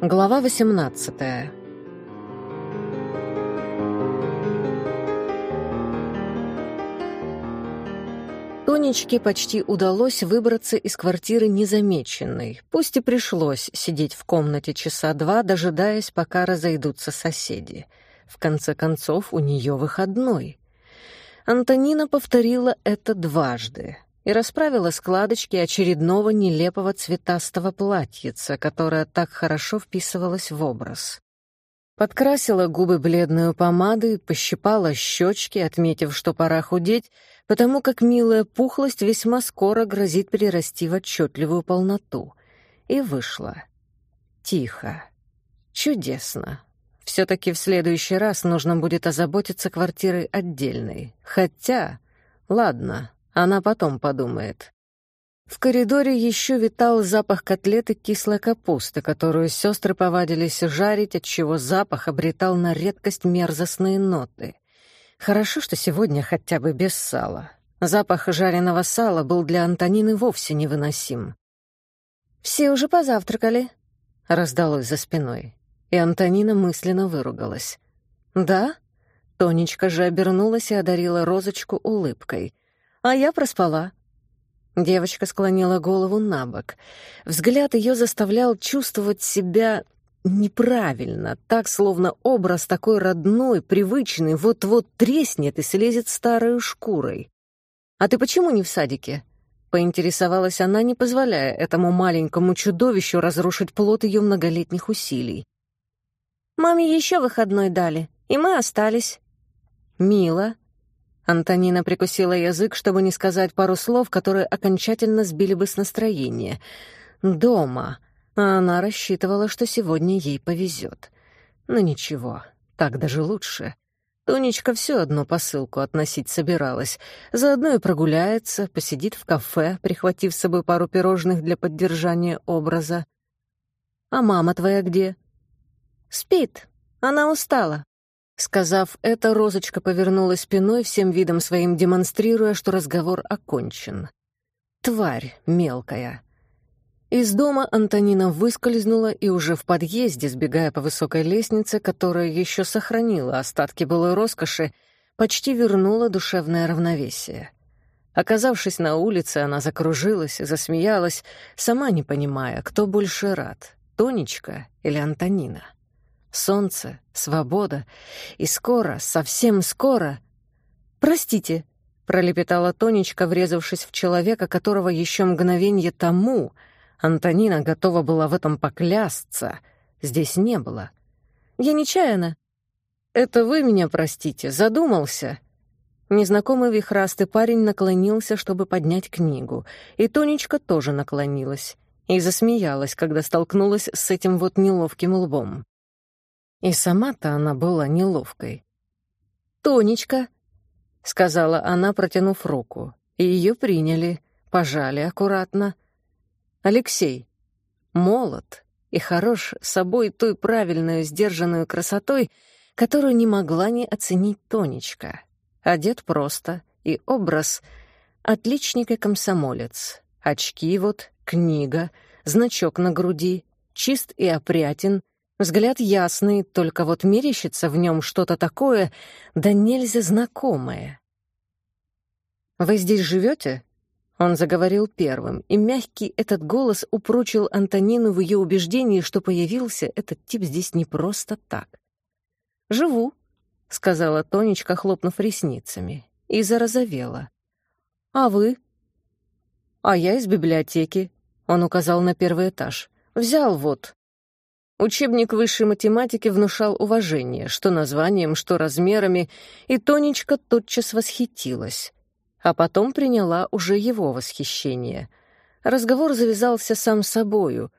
Глава 18 Тонечке почти удалось выбраться из квартиры незамеченной, пусть и пришлось сидеть в комнате часа два, дожидаясь, пока разойдутся соседи. В конце концов, у нее выходной. Антонина повторила это дважды и расправила складочки очередного нелепого цветастого платьица, которое так хорошо вписывалось в образ. Подкрасила губы бледную помадой, пощипала щечки, отметив, что пора худеть, потому как милая пухлость весьма скоро грозит перерасти в отчетливую полноту. И вышла. Тихо. Чудесно. Все-таки в следующий раз нужно будет озаботиться квартирой отдельной. Хотя... Ладно, она потом подумает. В коридоре еще витал запах котлеты кислой капусты, которую сестры повадились жарить, отчего запах обретал на редкость мерзостные ноты. Хорошо, что сегодня хотя бы без сала. Запах жареного сала был для Антонины вовсе невыносим. «Все уже позавтракали», — раздалось за спиной, и Антонина мысленно выругалась. «Да?» Тонечка же обернулась и одарила розочку улыбкой — а я проспала. Девочка склонила голову на бок. Взгляд ее заставлял чувствовать себя неправильно, так, словно образ такой родной, привычный, вот-вот треснет и слезет старой шкурой. «А ты почему не в садике?» — поинтересовалась она, не позволяя этому маленькому чудовищу разрушить плод ее многолетних усилий. «Маме еще выходной дали, и мы остались». «Мило», Антонина прикусила язык, чтобы не сказать пару слов, которые окончательно сбили бы с настроения. «Дома». А она рассчитывала, что сегодня ей повезет. Но ничего, так даже лучше. Тонечка все одну посылку относить собиралась. Заодно и прогуляется, посидит в кафе, прихватив с собой пару пирожных для поддержания образа. «А мама твоя где?» «Спит. Она устала». Сказав это, Розочка повернулась спиной, всем видом своим демонстрируя, что разговор окончен. Тварь мелкая. Из дома Антонина выскользнула и уже в подъезде, сбегая по высокой лестнице, которая еще сохранила остатки былой роскоши, почти вернула душевное равновесие. Оказавшись на улице, она закружилась, засмеялась, сама не понимая, кто больше рад — Тонечка или Антонина солнце, свобода. И скоро, совсем скоро... «Простите», — пролепетала Тонечка, врезавшись в человека, которого еще мгновенье тому, Антонина готова была в этом поклясться, здесь не было. «Я нечаянно». «Это вы меня простите, задумался». Незнакомый вихрастый парень наклонился, чтобы поднять книгу, и Тонечка тоже наклонилась и засмеялась, когда столкнулась с этим вот неловким лбом. И сама-то она была неловкой. «Тонечка», — сказала она, протянув руку, и ее приняли, пожали аккуратно. «Алексей, молод и хорош собой той правильную, сдержанную красотой, которую не могла не оценить Тонечка. Одет просто, и образ — отличник и комсомолец. Очки вот, книга, значок на груди, чист и опрятен, Взгляд ясный, только вот мерещится в нем что-то такое, да нельзя знакомое. «Вы здесь живете?» Он заговорил первым, и мягкий этот голос упрочил Антонину в ее убеждении, что появился этот тип здесь не просто так. «Живу», — сказала Тонечка, хлопнув ресницами, и зарозовела. «А вы?» «А я из библиотеки», — он указал на первый этаж. «Взял вот, Учебник высшей математики внушал уважение, что названием, что размерами, и Тонечка тотчас восхитилась. А потом приняла уже его восхищение. Разговор завязался сам собою,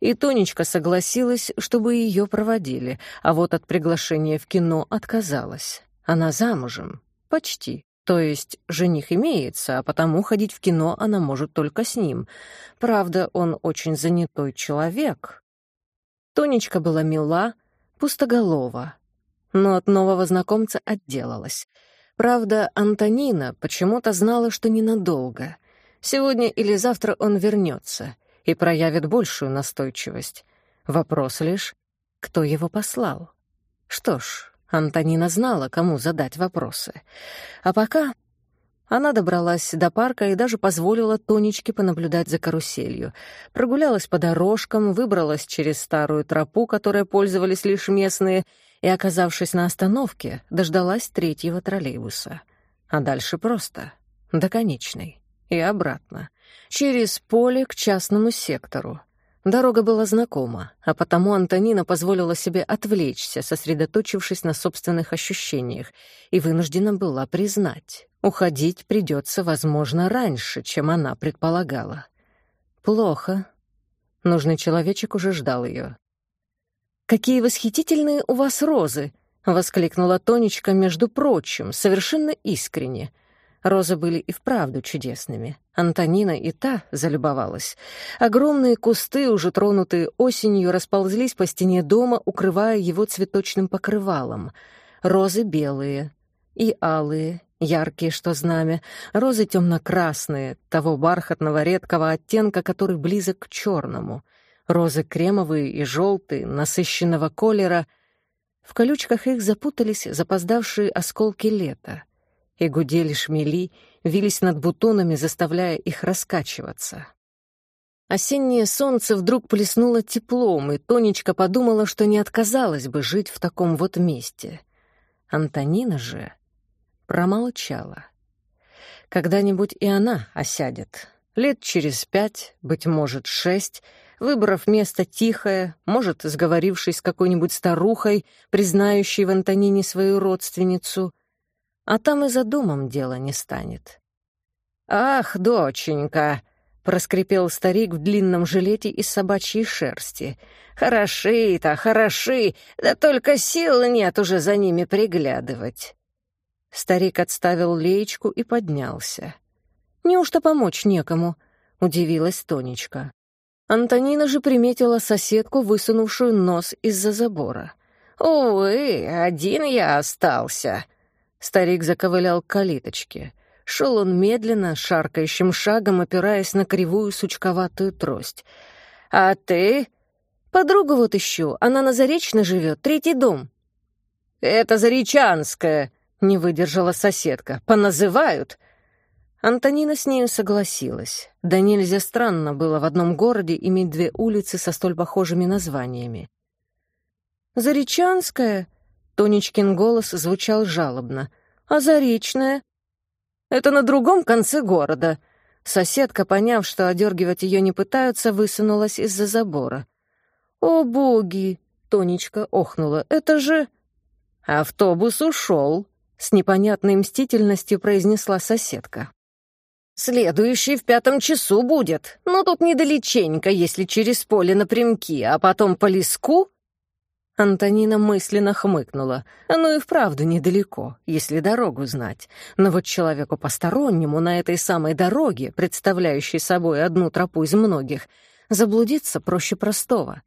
и Тонечка согласилась, чтобы ее проводили, а вот от приглашения в кино отказалась. Она замужем. Почти. То есть жених имеется, а потому ходить в кино она может только с ним. Правда, он очень занятой человек, Тонечка была мила, пустоголова, но от нового знакомца отделалась. Правда, Антонина почему-то знала, что ненадолго. Сегодня или завтра он вернется и проявит большую настойчивость. Вопрос лишь, кто его послал. Что ж, Антонина знала, кому задать вопросы. А пока она добралась до парка и даже позволила Тонечке понаблюдать за каруселью. Прогулялась по дорожкам, выбралась через старую тропу, которой пользовались лишь местные, и, оказавшись на остановке, дождалась третьего троллейбуса. А дальше просто. До конечной. И обратно. Через поле к частному сектору. Дорога была знакома, а потому Антонина позволила себе отвлечься, сосредоточившись на собственных ощущениях, и вынуждена была признать, уходить придется, возможно, раньше, чем она предполагала. Плохо. Нужный человечек уже ждал ее. «Какие восхитительные у вас розы!» — воскликнула Тонечка, между прочим, совершенно искренне — Розы были и вправду чудесными. Антонина и та залюбовалась. Огромные кусты, уже тронутые осенью, расползлись по стене дома, укрывая его цветочным покрывалом. Розы белые и алые, яркие, что знамя, розы темно-красные, того бархатного редкого оттенка, который близок к черному, розы кремовые и желтые, насыщенного колера. В колючках их запутались запоздавшие осколки лета — и гудели шмели, вились над бутонами, заставляя их раскачиваться. Осеннее солнце вдруг плеснуло теплом, и Тонечка подумала, что не отказалась бы жить в таком вот месте. Антонина же промолчала. Когда-нибудь и она осядет. Лет через пять, быть может, шесть, выбрав место тихое, может, сговорившись с какой-нибудь старухой, признающей в Антонине свою родственницу, а там и за домом дело не станет. «Ах, доченька!» — проскрипел старик в длинном жилете из собачьей шерсти. «Хороши-то, хороши, да только сил нет уже за ними приглядывать». Старик отставил леечку и поднялся. «Неужто помочь некому?» — удивилась Тонечка. Антонина же приметила соседку, высунувшую нос из-за забора. «Увы, один я остался», Старик заковылял к калиточке. Шел он медленно, шаркающим шагом, опираясь на кривую сучковатую трость. «А ты?» «Подругу вот ищу. Она на Заречной живет, третий дом». «Это Заречанская», — не выдержала соседка. «Поназывают?» Антонина с нею согласилась. Да нельзя странно было в одном городе иметь две улицы со столь похожими названиями. «Заречанская?» Тонечкин голос звучал жалобно. «А Заречная?» «Это на другом конце города». Соседка, поняв, что одергивать ее не пытаются, высунулась из-за забора. «О, боги!» — Тонечка охнула. «Это же...» «Автобус ушел», — с непонятной мстительностью произнесла соседка. «Следующий в пятом часу будет, но тут недалеченько, если через поле напрямки, а потом по леску Антонина мысленно хмыкнула. Оно и вправду недалеко, если дорогу знать. Но вот человеку постороннему на этой самой дороге, представляющей собой одну тропу из многих, заблудиться проще простого.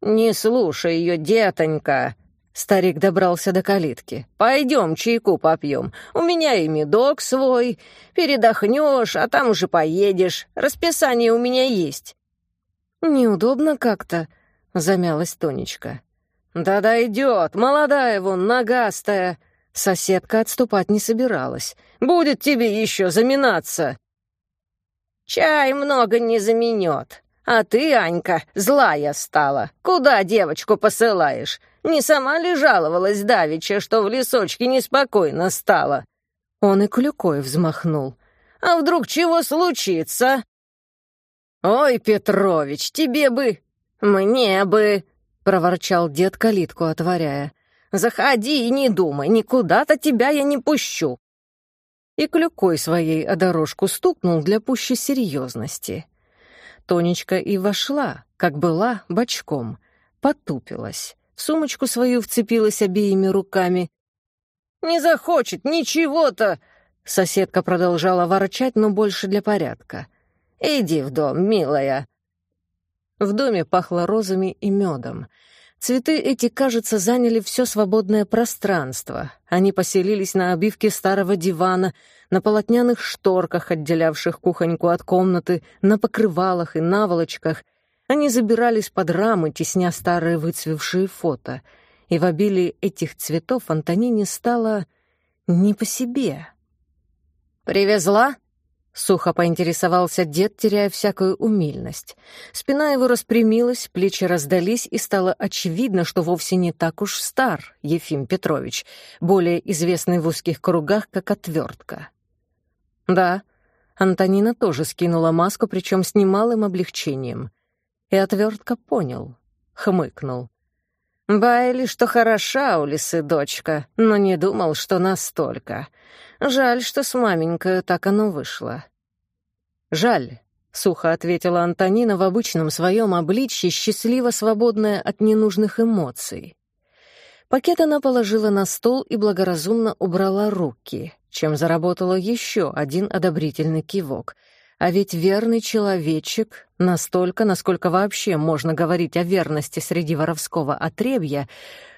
«Не слушай ее, детонька!» Старик добрался до калитки. «Пойдем чайку попьем. У меня и медок свой. Передохнешь, а там уже поедешь. Расписание у меня есть». «Неудобно как-то», — замялась Тонечка. «Да дойдет, молодая вон, ногастая!» Соседка отступать не собиралась. «Будет тебе еще заминаться!» «Чай много не заменет. А ты, Анька, злая стала. Куда девочку посылаешь? Не сама ли жаловалась давеча, что в лесочке неспокойно стало?» Он и клюкой взмахнул. «А вдруг чего случится?» «Ой, Петрович, тебе бы «Мне бы...» — проворчал дед калитку отворяя. «Заходи и не думай, никуда-то тебя я не пущу!» И клюкой своей о дорожку стукнул для пущей серьезности. Тонечка и вошла, как была, бочком, потупилась, в сумочку свою вцепилась обеими руками. «Не захочет, ничего-то!» Соседка продолжала ворчать, но больше для порядка. «Иди в дом, милая!» В доме пахло розами и медом. Цветы эти, кажется, заняли все свободное пространство. Они поселились на обивке старого дивана, на полотняных шторках, отделявших кухоньку от комнаты, на покрывалах и наволочках. Они забирались под рамы, тесня старые выцвевшие фото. И в обилии этих цветов Антонине стало не по себе. «Привезла?» — сухо поинтересовался дед, теряя всякую умильность. Спина его распрямилась, плечи раздались, и стало очевидно, что вовсе не так уж стар Ефим Петрович, более известный в узких кругах как отвертка. «Да», Антонина тоже скинула маску, причем с немалым облегчением. И отвертка понял, хмыкнул. Байли, что хороша у лисы дочка, но не думал, что настолько. Жаль, что с маменькой так оно вышло. Жаль, — сухо ответила Антонина в обычном своем обличье, счастливо свободная от ненужных эмоций. Пакет она положила на стол и благоразумно убрала руки, чем заработала еще один одобрительный кивок — а ведь верный человечек, настолько, насколько вообще можно говорить о верности среди воровского отребья,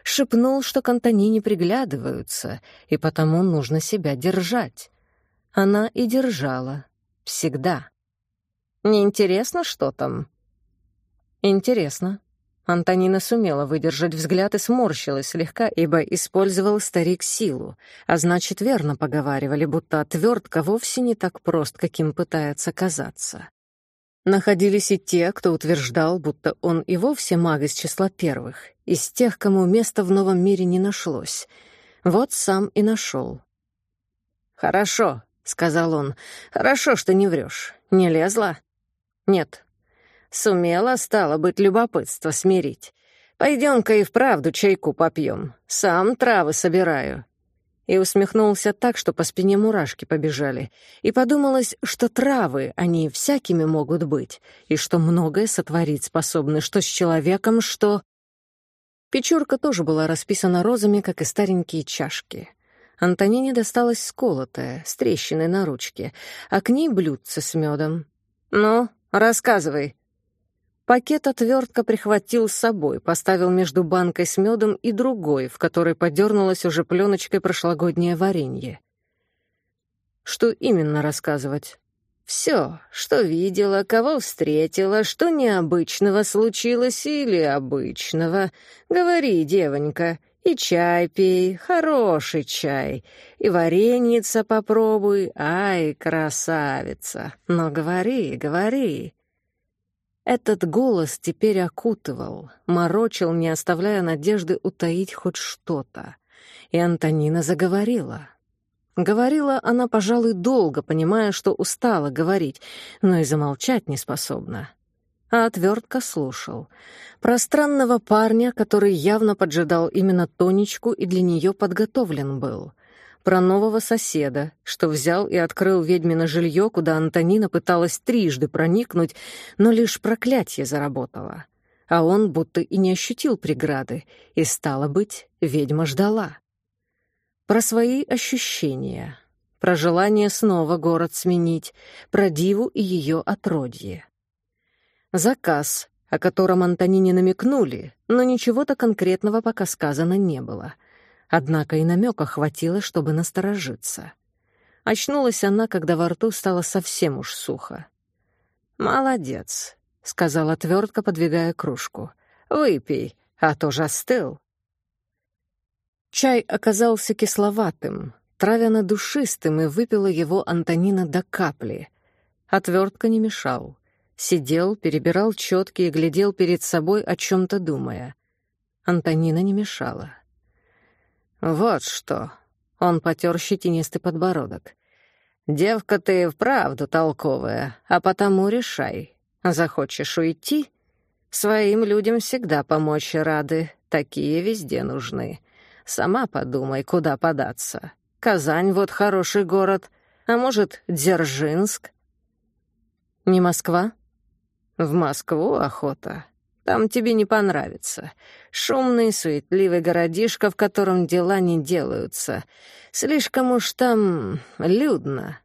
шепнул, что к Антонине приглядываются, и потому нужно себя держать. Она и держала. Всегда. «Неинтересно, что там?» «Интересно», Антонина сумела выдержать взгляд и сморщилась слегка, ибо использовал старик силу, а значит, верно поговаривали, будто отвертка вовсе не так прост, каким пытается казаться. Находились и те, кто утверждал, будто он и вовсе маг из числа первых, из тех, кому места в новом мире не нашлось. Вот сам и нашел. «Хорошо», — сказал он, — «хорошо, что не врешь. Не лезла?» «Нет», Сумела, стало быть, любопытство смирить. Пойдем-ка и вправду чайку попьем. Сам травы собираю. И усмехнулся так, что по спине мурашки побежали. И подумалось, что травы, они всякими могут быть, и что многое сотворить способны, что с человеком, что... Печурка тоже была расписана розами, как и старенькие чашки. Антонине досталась сколотая, с трещиной на ручке, а к ней блюдце с медом. «Ну, рассказывай», Пакет отвертка прихватил с собой, поставил между банкой с медом и другой, в которой подернулась уже пленочкой прошлогоднее варенье. Что именно рассказывать? Все, что видела, кого встретила, что необычного случилось или обычного. Говори, девонька, и чай пей, хороший чай, и вареница попробуй, ай, красавица. Но говори, говори. Этот голос теперь окутывал, морочил, не оставляя надежды утаить хоть что-то. И Антонина заговорила. Говорила она, пожалуй, долго, понимая, что устала говорить, но и замолчать не способна. А отвертка слушал. Про странного парня, который явно поджидал именно Тонечку и для нее подготовлен был про нового соседа, что взял и открыл ведьмино жилье, куда Антонина пыталась трижды проникнуть, но лишь проклятие заработало. А он будто и не ощутил преграды, и, стало быть, ведьма ждала. Про свои ощущения, про желание снова город сменить, про Диву и ее отродье. Заказ, о котором Антонине намекнули, но ничего-то конкретного пока сказано не было — Однако и намека хватило, чтобы насторожиться. Очнулась она, когда во рту стало совсем уж сухо. «Молодец», — сказала твердко, подвигая кружку. «Выпей, а то же остыл». Чай оказался кисловатым, травяно-душистым, и выпила его Антонина до капли. Отвертка не мешал. Сидел, перебирал четки и глядел перед собой, о чем-то думая. Антонина не мешала. «Вот что!» — он потер щетинистый подбородок. «Девка ты вправду толковая, а потому решай. Захочешь уйти? Своим людям всегда помочь рады, такие везде нужны. Сама подумай, куда податься. Казань вот хороший город, а может, Дзержинск?» «Не Москва?» «В Москву охота. Там тебе не понравится. Шумный, суетливый городишко, в котором дела не делаются. Слишком уж там людно.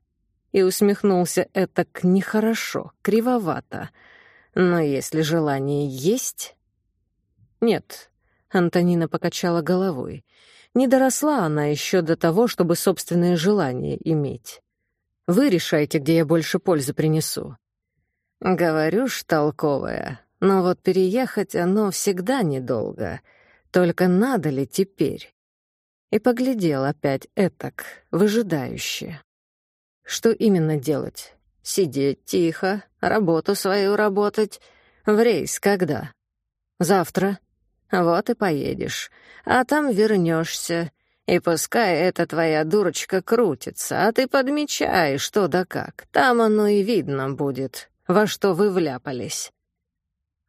И усмехнулся этак нехорошо, кривовато. Но если желание есть... Нет, Антонина покачала головой. Не доросла она еще до того, чтобы собственные желания иметь. Вы решайте, где я больше пользы принесу. Говорю ж, толковая, но вот переехать оно всегда недолго. Только надо ли теперь? И поглядел опять этак, выжидающе. Что именно делать? Сидеть тихо, работу свою работать. В рейс когда? Завтра. Вот и поедешь. А там вернешься. И пускай эта твоя дурочка крутится, а ты подмечай, что да как. Там оно и видно будет, во что вы вляпались.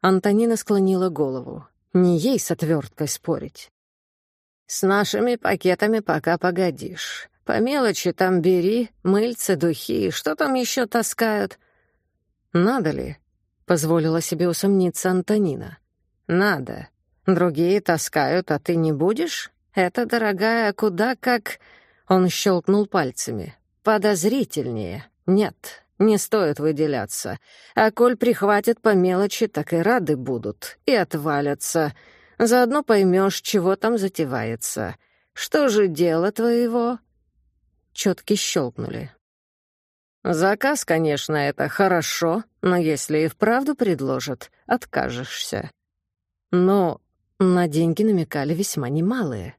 Антонина склонила голову. Не ей с отверткой спорить. «С нашими пакетами пока погодишь. По мелочи там бери, мыльцы, духи, что там еще таскают?» «Надо ли?» — позволила себе усомниться Антонина. «Надо. Другие таскают, а ты не будешь? Это, дорогая, куда как...» Он щелкнул пальцами. «Подозрительнее. Нет, не стоит выделяться. А коль прихватят по мелочи, так и рады будут. И отвалятся. Заодно поймешь, чего там затевается. Что же дело твоего?» Четки щелкнули. «Заказ, конечно, это хорошо, но если и вправду предложат, откажешься». Но на деньги намекали весьма немалые.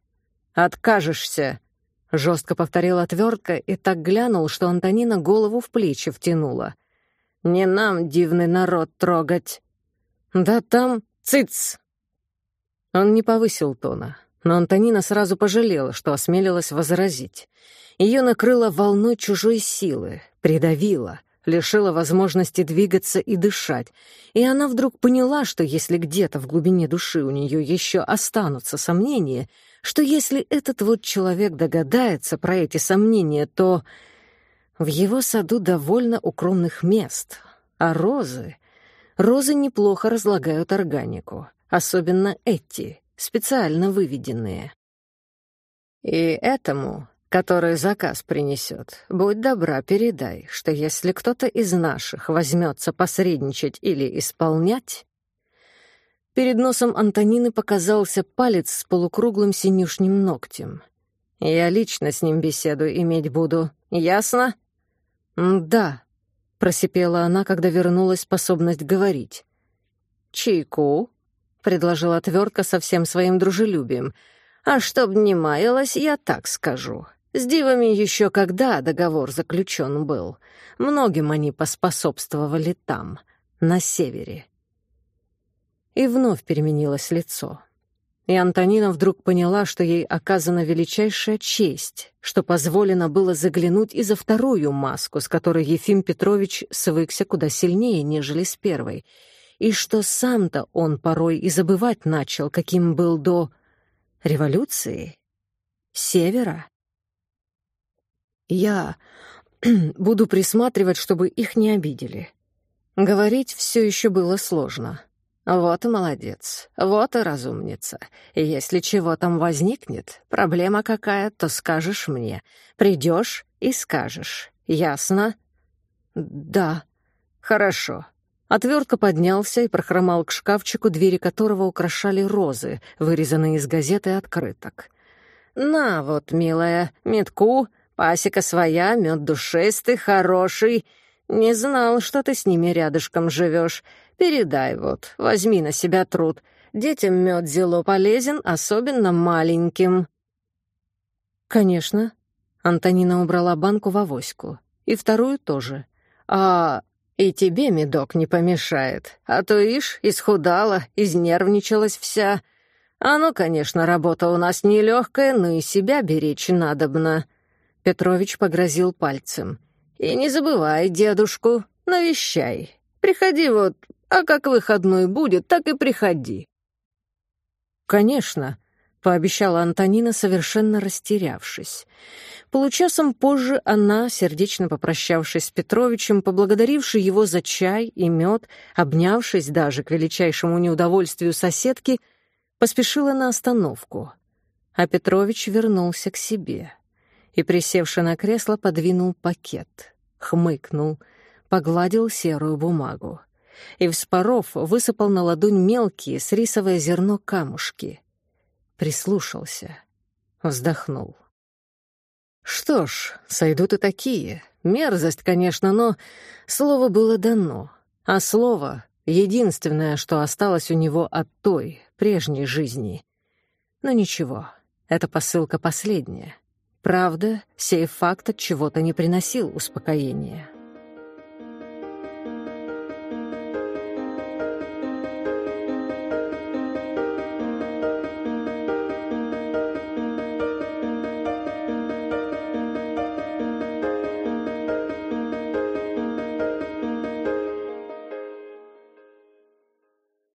«Откажешься!» — жестко повторил отвертка и так глянул, что Антонина голову в плечи втянула. «Не нам дивный народ трогать!» «Да там... Цыц!» Он не повысил тона, но Антонина сразу пожалела, что осмелилась возразить. Ее накрыло волной чужой силы, придавило, лишила возможности двигаться и дышать, и она вдруг поняла, что если где-то в глубине души у нее еще останутся сомнения — что если этот вот человек догадается про эти сомнения, то в его саду довольно укромных мест, а розы... Розы неплохо разлагают органику, особенно эти, специально выведенные. И этому, который заказ принесет, будь добра, передай, что если кто-то из наших возьмется посредничать или исполнять, Перед носом Антонины показался палец с полукруглым синюшним ногтем. «Я лично с ним беседу иметь буду. Ясно?» «Да», — просипела она, когда вернулась способность говорить. «Чайку?» — предложила отвертка со всем своим дружелюбием. «А чтоб не маялась, я так скажу. С дивами еще когда договор заключен был. Многим они поспособствовали там, на севере и вновь переменилось лицо. И Антонина вдруг поняла, что ей оказана величайшая честь, что позволено было заглянуть и за вторую маску, с которой Ефим Петрович свыкся куда сильнее, нежели с первой, и что сам-то он порой и забывать начал, каким был до революции, севера. Я буду присматривать, чтобы их не обидели. Говорить все еще было сложно. Вот и молодец, вот и разумница. Если чего там возникнет, проблема какая, то скажешь мне. Придешь и скажешь. Ясно? Да. Хорошо. Отвертка поднялся и прохромал к шкафчику, двери которого украшали розы, вырезанные из газеты открыток. «На вот, милая, метку, пасека своя, мед душистый, хороший. Не знал, что ты с ними рядышком живешь. Передай вот, возьми на себя труд. Детям мед зело полезен, особенно маленьким». «Конечно». Антонина убрала банку в авоську. И вторую тоже. «А и тебе медок не помешает. А то, ишь, исхудала, изнервничалась вся. А ну, конечно, работа у нас нелегкая, но и себя беречь надобно». Петрович погрозил пальцем. «И не забывай дедушку, навещай. Приходи вот а как выходной будет, так и приходи». «Конечно», — пообещала Антонина, совершенно растерявшись. Получасом позже она, сердечно попрощавшись с Петровичем, поблагодаривши его за чай и мед, обнявшись даже к величайшему неудовольствию соседки, поспешила на остановку. А Петрович вернулся к себе и, присевши на кресло, подвинул пакет, хмыкнул, погладил серую бумагу и, вспоров, высыпал на ладонь мелкие с рисовое зерно камушки. Прислушался, вздохнул. Что ж, сойдут и такие. Мерзость, конечно, но слово было дано, а слово — Единственное, что осталось у него от той, прежней жизни. Но ничего, эта посылка последняя. Правда, сей факт от чего-то не приносил успокоения.